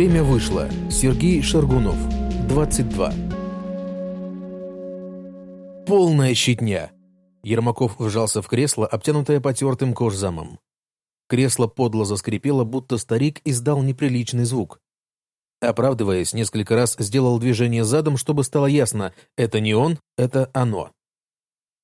Время вышло. Сергей Шаргунов. 22. Полная щитня. Ермаков вжался в кресло, обтянутое потертым кожзамом. Кресло подло заскрипело, будто старик издал неприличный звук. Оправдываясь, несколько раз сделал движение задом, чтобы стало ясно, это не он, это оно.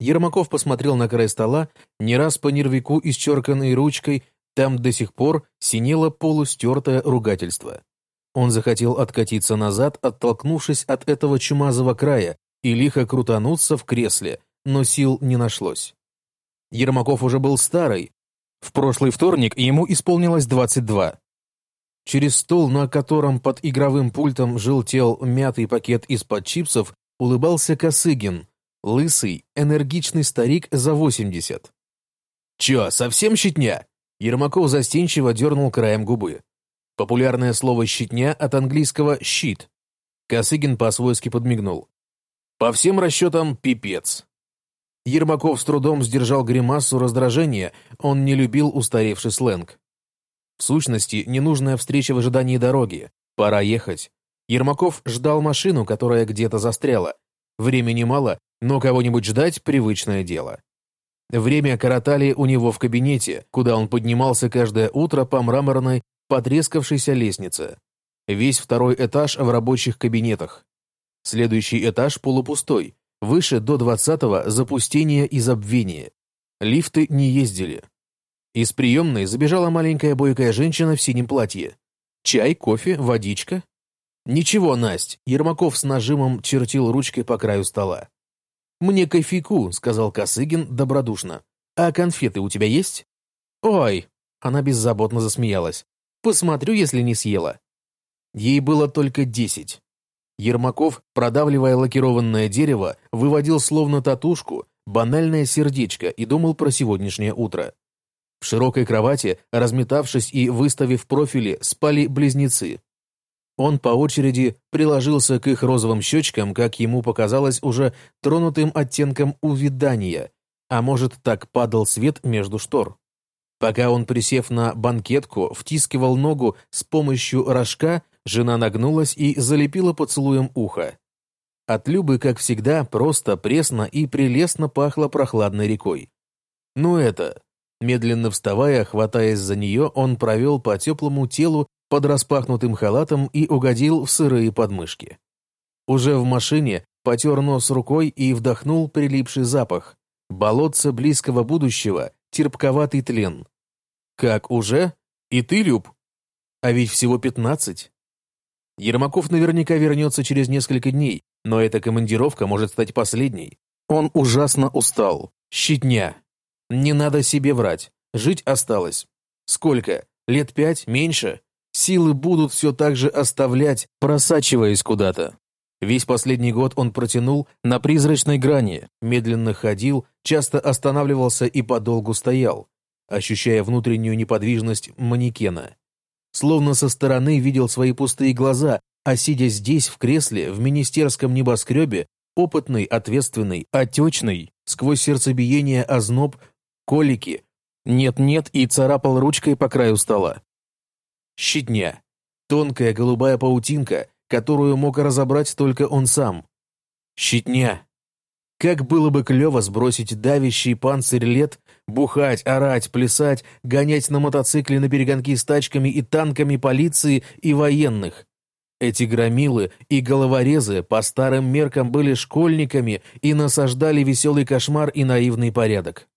Ермаков посмотрел на край стола, не раз по нервику исчерканной ручкой, там до сих пор синело полустертое ругательство. Он захотел откатиться назад, оттолкнувшись от этого чумазого края, и лихо крутануться в кресле, но сил не нашлось. Ермаков уже был старый. В прошлый вторник ему исполнилось 22. Через стол, на котором под игровым пультом желтел мятый пакет из-под чипсов, улыбался Косыгин, лысый, энергичный старик за 80. «Чё, совсем щитня?» Ермаков застенчиво дернул краем губы. Популярное слово «щитня» от английского «щит». Косыгин по-свойски подмигнул. «По всем расчетам, пипец». Ермаков с трудом сдержал гримасу раздражения, он не любил устаревший сленг. В сущности, ненужная встреча в ожидании дороги. Пора ехать. Ермаков ждал машину, которая где-то застряла. Времени мало, но кого-нибудь ждать – привычное дело. Время коротали у него в кабинете, куда он поднимался каждое утро по мраморной, потрескавшейся лестнице. Весь второй этаж в рабочих кабинетах. Следующий этаж полупустой, выше до двадцатого запустения и забвения. Лифты не ездили. Из приемной забежала маленькая бойкая женщина в синем платье. Чай, кофе, водичка. Ничего, Насть, Ермаков с нажимом чертил ручкой по краю стола. «Мне кофейку», — сказал Косыгин добродушно. «А конфеты у тебя есть?» «Ой!» — она беззаботно засмеялась. «Посмотрю, если не съела». Ей было только десять. Ермаков, продавливая лакированное дерево, выводил словно татушку, банальное сердечко и думал про сегодняшнее утро. В широкой кровати, разметавшись и выставив профили, спали близнецы. Он по очереди приложился к их розовым щечкам, как ему показалось, уже тронутым оттенком увядания, а может, так падал свет между штор. Пока он, присев на банкетку, втискивал ногу с помощью рожка, жена нагнулась и залепила поцелуем ухо. От Любы, как всегда, просто, пресно и прелестно пахло прохладной рекой. Ну это, Медленно вставая, хватаясь за нее, он провел по теплому телу под распахнутым халатом и угодил в сырые подмышки. Уже в машине потер нос рукой и вдохнул прилипший запах. Болотце близкого будущего, терпковатый тлен. Как уже? И ты, Люб? А ведь всего пятнадцать. Ермаков наверняка вернется через несколько дней, но эта командировка может стать последней. Он ужасно устал. Щитня. Не надо себе врать. Жить осталось. Сколько? Лет пять? Меньше? Силы будут все так же оставлять, просачиваясь куда-то. Весь последний год он протянул на призрачной грани, медленно ходил, часто останавливался и подолгу стоял, ощущая внутреннюю неподвижность манекена. Словно со стороны видел свои пустые глаза, а сидя здесь, в кресле, в министерском небоскребе, опытный, ответственный, отечный, сквозь сердцебиение озноб колики, нет-нет и царапал ручкой по краю стола. Щитня. Тонкая голубая паутинка, которую мог разобрать только он сам. Щитня. Как было бы клево сбросить давящий панцирь лет, бухать, орать, плясать, гонять на мотоцикле на перегонки с тачками и танками полиции и военных. Эти громилы и головорезы по старым меркам были школьниками и насаждали веселый кошмар и наивный порядок.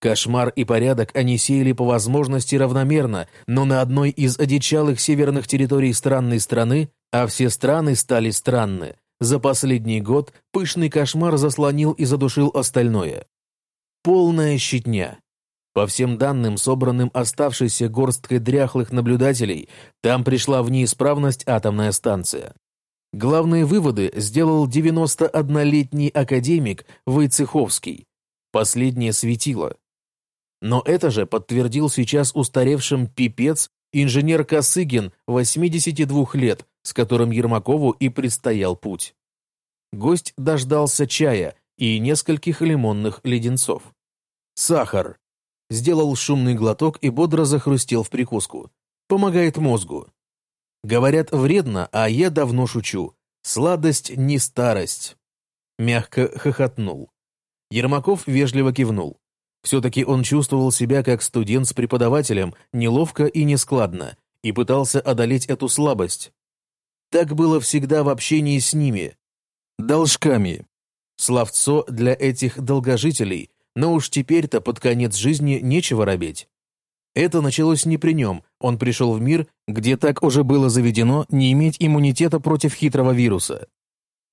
Кошмар и порядок они сеяли по возможности равномерно, но на одной из одичалых северных территорий странной страны, а все страны стали странны, за последний год пышный кошмар заслонил и задушил остальное. Полная щитня. По всем данным, собранным оставшейся горсткой дряхлых наблюдателей, там пришла в неисправность атомная станция. Главные выводы сделал 91-летний академик Войцеховский. Последнее светило. Но это же подтвердил сейчас устаревшим пипец инженер Косыгин, 82 лет, с которым Ермакову и предстоял путь. Гость дождался чая и нескольких лимонных леденцов. Сахар. Сделал шумный глоток и бодро захрустел в прикуску. Помогает мозгу. Говорят, вредно, а я давно шучу. Сладость не старость. Мягко хохотнул. Ермаков вежливо кивнул. Все-таки он чувствовал себя как студент с преподавателем, неловко и нескладно, и пытался одолеть эту слабость. Так было всегда в общении с ними. Должками. Словцо для этих долгожителей, но уж теперь-то под конец жизни нечего робеть. Это началось не при нем, он пришел в мир, где так уже было заведено не иметь иммунитета против хитрого вируса.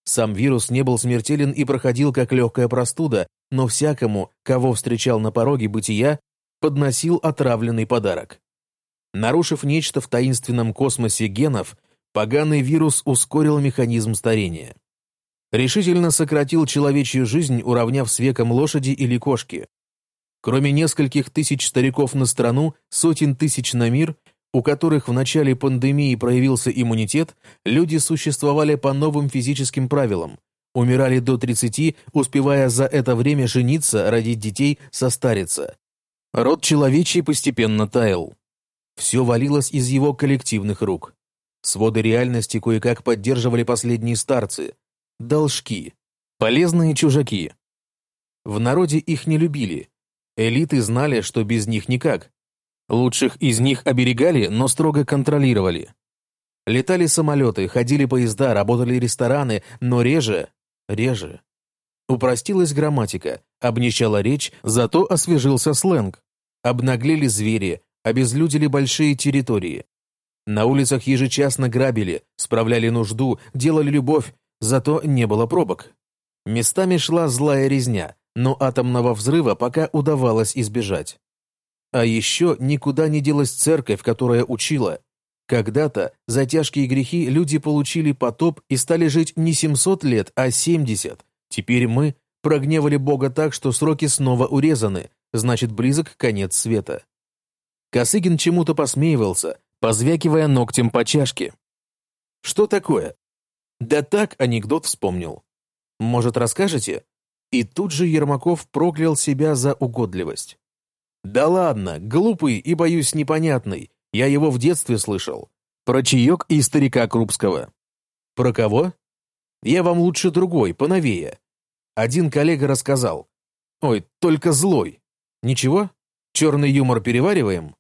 Сам вирус не был смертелен и проходил как легкая простуда, но всякому, кого встречал на пороге бытия, подносил отравленный подарок. Нарушив нечто в таинственном космосе генов, поганый вирус ускорил механизм старения. Решительно сократил человечью жизнь, уравняв с веком лошади или кошки. Кроме нескольких тысяч стариков на страну, сотен тысяч на мир, у которых в начале пандемии проявился иммунитет, люди существовали по новым физическим правилам, умирали до 30, успевая за это время жениться, родить детей, состариться. Род человечий постепенно таял. Все валилось из его коллективных рук. Своды реальности кое-как поддерживали последние старцы. Должки. Полезные чужаки. В народе их не любили, Элиты знали, что без них никак. Лучших из них оберегали, но строго контролировали. Летали самолеты, ходили поезда, работали рестораны, но реже, реже. Упростилась грамматика, обнищала речь, зато освежился сленг. Обнаглели звери, обезлюдили большие территории. На улицах ежечасно грабили, справляли нужду, делали любовь, зато не было пробок. Местами шла злая резня, но атомного взрыва пока удавалось избежать. А еще никуда не делась церковь, которая учила. Когда-то за тяжкие грехи люди получили потоп и стали жить не 700 лет, а 70. Теперь мы прогневали Бога так, что сроки снова урезаны, значит близок конец света. Косыгин чему-то посмеивался, позвякивая ногтем по чашке. Что такое? Да так анекдот вспомнил. Может, расскажете? И тут же Ермаков проклял себя за угодливость. «Да ладно, глупый и, боюсь, непонятный. Я его в детстве слышал. Про чаек и старика Крупского». «Про кого?» «Я вам лучше другой, поновее». Один коллега рассказал. «Ой, только злой. Ничего? Черный юмор перевариваем?»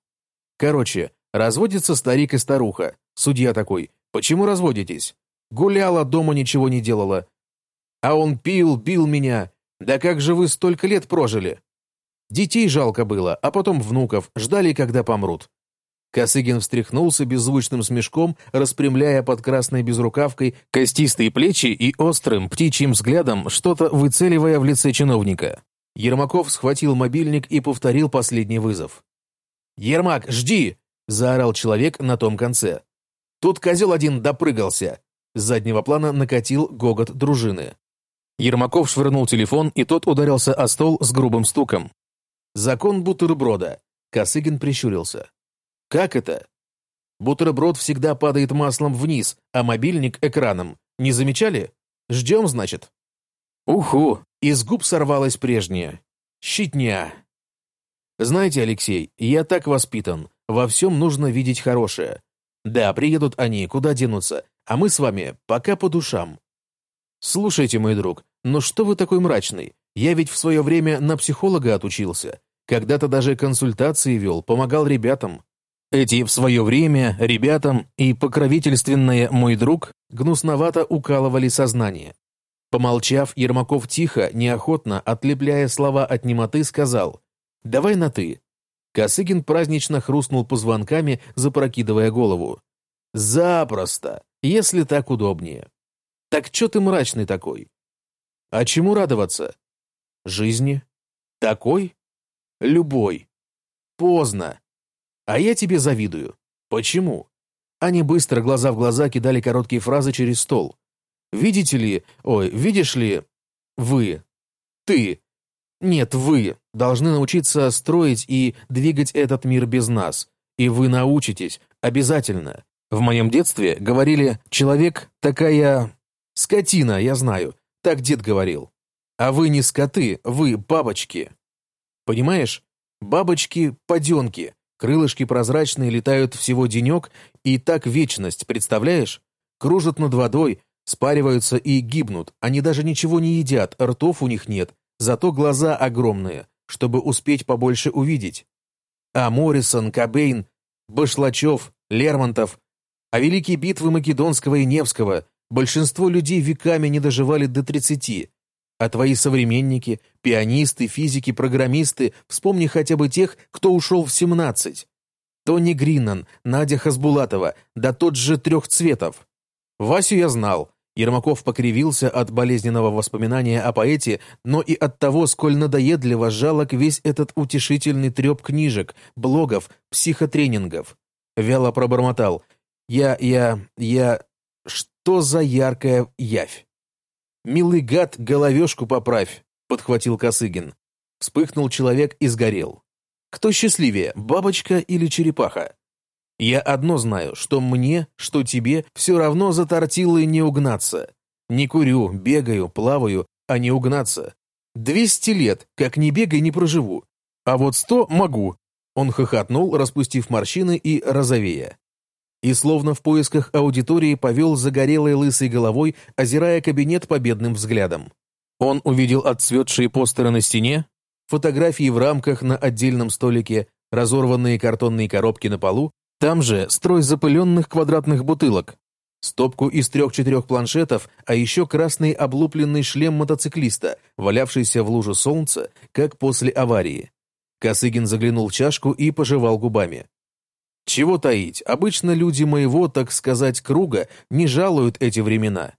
Короче, разводится старик и старуха. Судья такой. «Почему разводитесь?» Гуляла, дома ничего не делала. А он пил, бил меня, да как же вы столько лет прожили? Детей жалко было, а потом внуков, ждали, когда помрут. Косыгин встряхнулся беззвучным смешком, распрямляя под красной безрукавкой костистые плечи и острым птичьим взглядом, что-то выцеливая в лице чиновника. Ермаков схватил мобильник и повторил последний вызов. «Ермак, жди!» — заорал человек на том конце. «Тут козел один допрыгался!» С заднего плана накатил гогот дружины. Ермаков швырнул телефон, и тот ударился о стол с грубым стуком. «Закон бутерброда», — Косыгин прищурился. «Как это?» «Бутерброд всегда падает маслом вниз, а мобильник — экраном. Не замечали? Ждем, значит?» «Уху!» Из губ сорвалось прежнее. «Щитня!» «Знаете, Алексей, я так воспитан. Во всем нужно видеть хорошее. Да, приедут они, куда денутся, а мы с вами пока по душам. «Слушайте, мой друг, но что вы такой мрачный? Я ведь в свое время на психолога отучился. Когда-то даже консультации вел, помогал ребятам. Эти в свое время ребятам и покровительственное «мой друг» гнусновато укалывали сознание. Помолчав, Ермаков тихо, неохотно, отлепляя слова от немоты, сказал «Давай на «ты». Косыгин празднично хрустнул позвонками, запрокидывая голову. «Запросто, если так удобнее». Так чё ты мрачный такой? А чему радоваться? Жизни? Такой? Любой. Поздно. А я тебе завидую. Почему? Они быстро, глаза в глаза, кидали короткие фразы через стол. Видите ли, ой, видишь ли, вы, ты, нет, вы должны научиться строить и двигать этот мир без нас. И вы научитесь, обязательно. В моем детстве говорили «человек такая Скотина, я знаю, так дед говорил. А вы не скоты, вы бабочки. Понимаешь? Бабочки-поденки, Крылышки прозрачные летают всего денек, и так вечность, представляешь? Кружат над водой, спариваются и гибнут. Они даже ничего не едят, ртов у них нет, зато глаза огромные, чтобы успеть побольше увидеть. А Моррисон, Кобейн, Башлачев, Лермонтов, а великие битвы Македонского и Невского, большинство людей веками не доживали до тридцати. А твои современники, пианисты, физики, программисты, вспомни хотя бы тех, кто ушел в семнадцать. Тони Гриннан, Надя Хасбулатова, да тот же трех цветов. Васю я знал. Ермаков покривился от болезненного воспоминания о поэте, но и от того, сколь надоедливо жалок весь этот утешительный треп книжек, блогов, психотренингов. Вяло пробормотал. «Я, я, я... Что за яркая явь?» «Милый гад, головешку поправь», — подхватил Косыгин. Вспыхнул человек и сгорел. «Кто счастливее, бабочка или черепаха?» Я одно знаю, что мне, что тебе, все равно за тортилой не угнаться. Не курю, бегаю, плаваю, а не угнаться. Двести лет, как не бегай, не проживу. А вот сто могу. Он хохотнул, распустив морщины и розовея. И словно в поисках аудитории повел загорелой лысой головой, озирая кабинет победным взглядом. Он увидел отцветшие постеры на стене, фотографии в рамках на отдельном столике, разорванные картонные коробки на полу, там же строй запыленных квадратных бутылок, стопку из трех-четырех планшетов, а еще красный облупленный шлем мотоциклиста, валявшийся в луже солнца, как после аварии. Косыгин заглянул в чашку и пожевал губами. Чего таить, обычно люди моего, так сказать, круга не жалуют эти времена.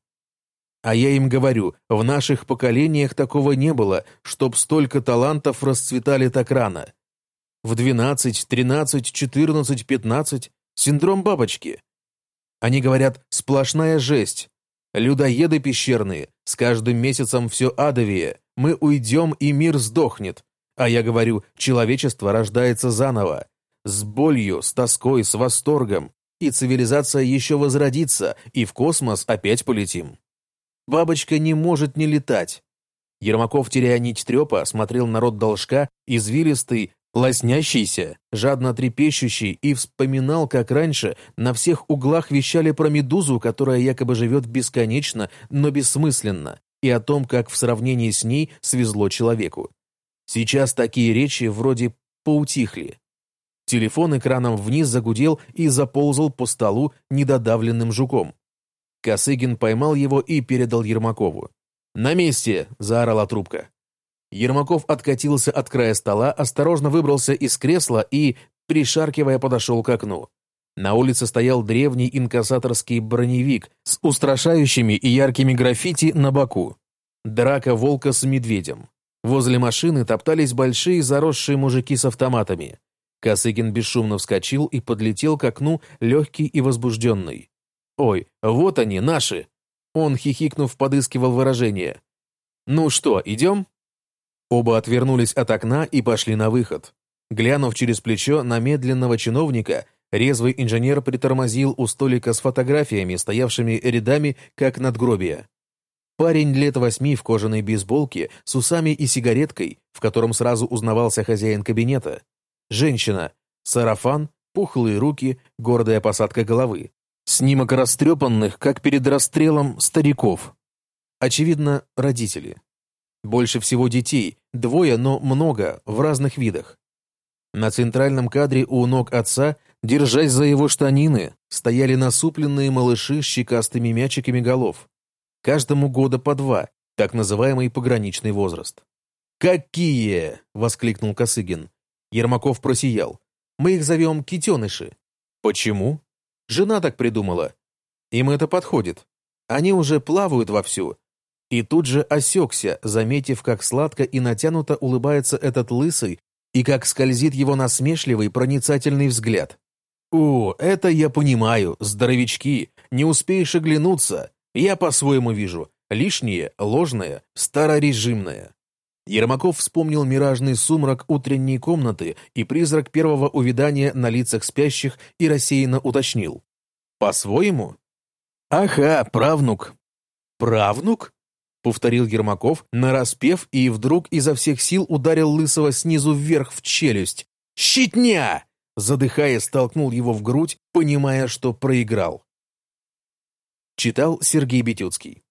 А я им говорю, в наших поколениях такого не было, чтоб столько талантов расцветали так рано в 12, 13, 14, 15, синдром бабочки. Они говорят «сплошная жесть», «людоеды пещерные, с каждым месяцем все адовее, мы уйдем и мир сдохнет». А я говорю «человечество рождается заново, с болью, с тоской, с восторгом, и цивилизация еще возродится, и в космос опять полетим». Бабочка не может не летать. Ермаков, теряя нить трепа, смотрел на рот должка, извилистый, лоснящийся, жадно трепещущий, и вспоминал, как раньше на всех углах вещали про медузу, которая якобы живет бесконечно, но бессмысленно, и о том, как в сравнении с ней свезло человеку. Сейчас такие речи вроде поутихли. Телефон экраном вниз загудел и заползал по столу недодавленным жуком. Косыгин поймал его и передал Ермакову. «На месте!» — заорала трубка. Ермаков откатился от края стола, осторожно выбрался из кресла и, пришаркивая, подошел к окну. На улице стоял древний инкассаторский броневик с устрашающими и яркими граффити на боку. Драка волка с медведем. Возле машины топтались большие заросшие мужики с автоматами. Косыгин бесшумно вскочил и подлетел к окну, легкий и возбужденный. «Ой, вот они, наши!» Он, хихикнув, подыскивал выражение. «Ну что, идем?» Оба отвернулись от окна и пошли на выход. Глянув через плечо на медленного чиновника, резвый инженер притормозил у столика с фотографиями, стоявшими рядами, как надгробия. Парень лет восьми в кожаной бейсболке, с усами и сигареткой, в котором сразу узнавался хозяин кабинета. Женщина, сарафан, пухлые руки, гордая посадка головы. Снимок растрепанных, как перед расстрелом, стариков. Очевидно, родители. Больше всего детей, двое, но много, в разных видах. На центральном кадре у ног отца, держась за его штанины, стояли насупленные малыши с щекастыми мячиками голов. Каждому года по два, так называемый пограничный возраст. «Какие!» — воскликнул Косыгин. Ермаков просиял. «Мы их зовем китеныши». «Почему?» «Жена так придумала. Им это подходит. Они уже плавают вовсю, и тут же осекся, заметив, как сладко и натянуто улыбается этот лысый и как скользит его насмешливый проницательный взгляд. «О, это я понимаю, здоровячки, не успеешь оглянуться. Я по-своему вижу. Лишнее, ложное, старорежимное». Ермаков вспомнил миражный сумрак утренней комнаты и призрак первого увядания на лицах спящих и рассеянно уточнил. «По-своему?» «Ага, правнук». «Правнук?» Повторил Ермаков, нараспев, и вдруг изо всех сил ударил Лысого снизу вверх в челюсть. «Щитня!» задыхаясь, толкнул его в грудь, понимая, что проиграл. Читал Сергей Бетюцкий.